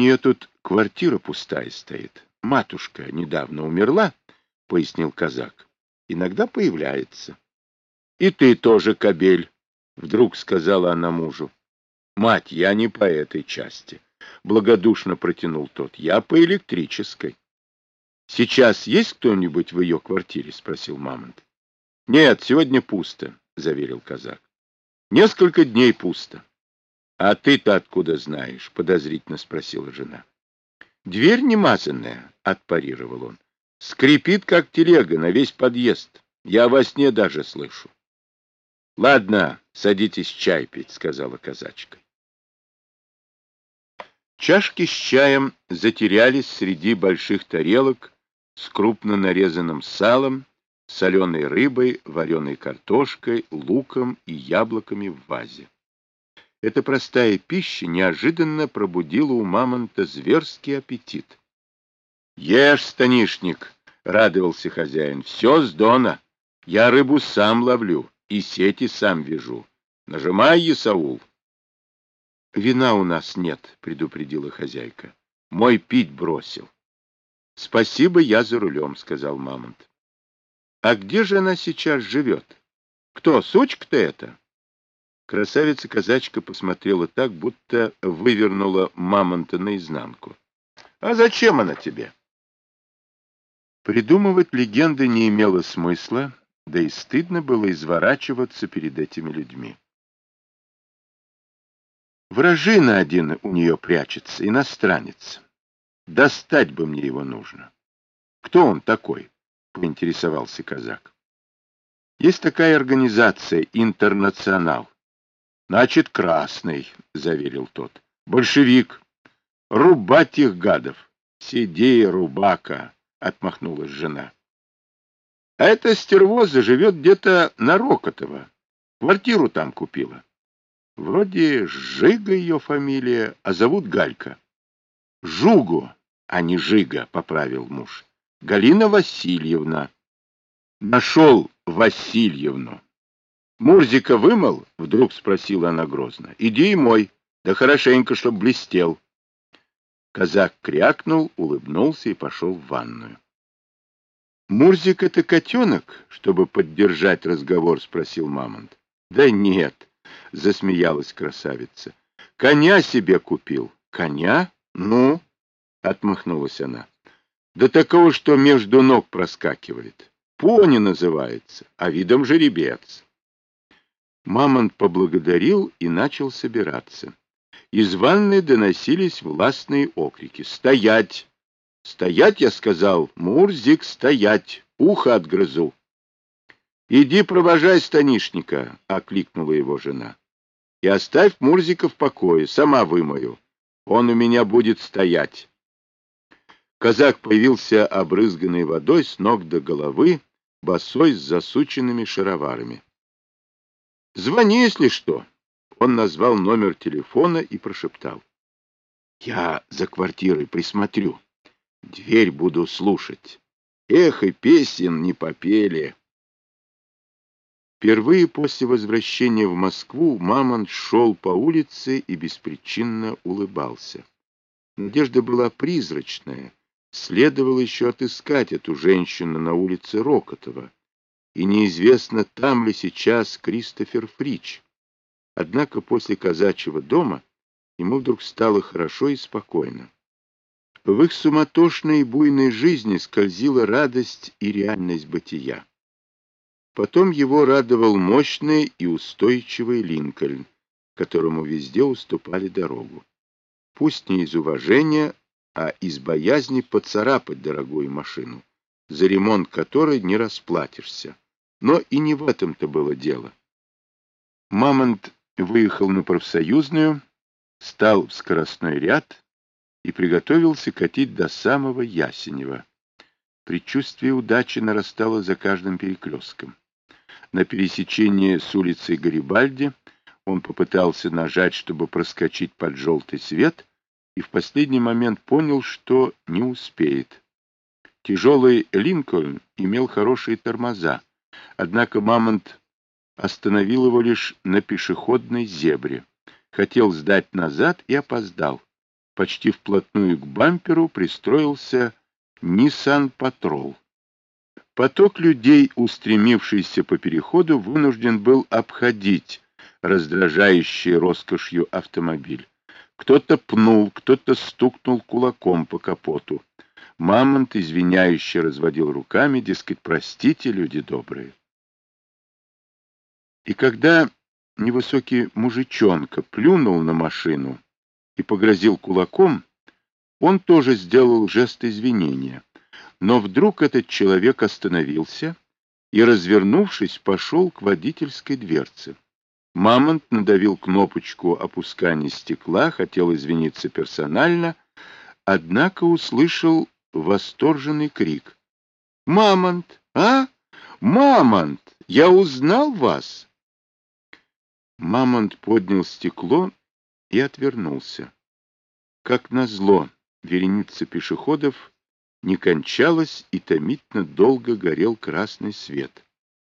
нее тут квартира пустая стоит. Матушка недавно умерла, — пояснил казак. Иногда появляется. — И ты тоже, кобель, — вдруг сказала она мужу. — Мать, я не по этой части, — благодушно протянул тот. — Я по электрической. — Сейчас есть кто-нибудь в ее квартире? — спросил Мамонт. — Нет, сегодня пусто, — заверил казак. — Несколько дней пусто. — А ты-то откуда знаешь? — подозрительно спросила жена. — Дверь не мазанная, — отпарировал он. — Скрипит, как телега, на весь подъезд. Я во сне даже слышу. — Ладно, садитесь чай пить, — сказала казачка. Чашки с чаем затерялись среди больших тарелок с крупно нарезанным салом, соленой рыбой, вареной картошкой, луком и яблоками в вазе. Эта простая пища неожиданно пробудила у мамонта зверский аппетит. — Ешь, станишник! — радовался хозяин. — Все с дона. Я рыбу сам ловлю и сети сам вяжу. Нажимай, Исаул. — Вина у нас нет, — предупредила хозяйка. — Мой пить бросил. — Спасибо, я за рулем, — сказал мамонт. — А где же она сейчас живет? Кто, сучка-то это? Красавица-казачка посмотрела так, будто вывернула мамонта наизнанку. — А зачем она тебе? Придумывать легенды не имело смысла, да и стыдно было изворачиваться перед этими людьми. Вражина один у нее прячется, иностранец. Достать бы мне его нужно. Кто он такой? — поинтересовался казак. Есть такая организация «Интернационал». Значит, красный, — заверил тот. Большевик. Рубать их гадов. Сиди, рубака, — отмахнулась жена. А эта стервоза живет где-то на Рокотово. Квартиру там купила. Вроде Жига ее фамилия, а зовут Галька. Жугу, а не Жига, — поправил муж. Галина Васильевна. Нашел Васильевну. Мурзика вымыл? Вдруг спросила она грозно. Иди и мой, да хорошенько, чтоб блестел. Казак крякнул, улыбнулся и пошел в ванную. Мурзик — это котенок, чтобы поддержать разговор, спросил Мамонт. Да нет, засмеялась красавица. Коня себе купил. Коня? Ну? Отмахнулась она. Да такого, что между ног проскакивает. Пони называется, а видом жеребец. Мамонт поблагодарил и начал собираться. Из ванны доносились властные окрики. «Стоять! Стоять!» — я сказал. «Мурзик, стоять! Ухо отгрызу!» «Иди провожай станишника!» — окликнула его жена. «И оставь Мурзика в покое, сама вымою. Он у меня будет стоять». Казак появился обрызганный водой с ног до головы, босой с засученными шароварами. Звони, если что. Он назвал номер телефона и прошептал. Я за квартирой присмотрю. Дверь буду слушать. Эх, и песен не попели. Впервые после возвращения в Москву Мамонт шел по улице и беспричинно улыбался. Надежда была призрачная. Следовало еще отыскать эту женщину на улице Рокотова и неизвестно, там ли сейчас Кристофер Фрич. Однако после казачьего дома ему вдруг стало хорошо и спокойно. В их суматошной и буйной жизни скользила радость и реальность бытия. Потом его радовал мощный и устойчивый Линкольн, которому везде уступали дорогу. Пусть не из уважения, а из боязни поцарапать дорогую машину за ремонт которой не расплатишься. Но и не в этом-то было дело. Мамонт выехал на профсоюзную, стал в скоростной ряд и приготовился катить до самого Ясенева. Предчувствие удачи нарастало за каждым перекрестком. На пересечении с улицей Гарибальди он попытался нажать, чтобы проскочить под желтый свет, и в последний момент понял, что не успеет. Тяжелый Линкольн имел хорошие тормоза, однако Мамонт остановил его лишь на пешеходной зебре. Хотел сдать назад и опоздал. почти вплотную к бамперу пристроился Nissan Patrol. Поток людей, устремившийся по переходу, вынужден был обходить раздражающий роскошью автомобиль. Кто-то пнул, кто-то стукнул кулаком по капоту. Мамонт извиняюще разводил руками, дескать, простите, люди добрые. И когда невысокий мужичонка плюнул на машину и погрозил кулаком, он тоже сделал жест извинения. Но вдруг этот человек остановился и, развернувшись, пошел к водительской дверце. Мамонт надавил кнопочку опускания стекла, хотел извиниться персонально, однако услышал восторженный крик. «Мамонт! А? Мамонт! Я узнал вас!» Мамонт поднял стекло и отвернулся. Как назло, вереница пешеходов не кончалась и томительно долго горел красный свет.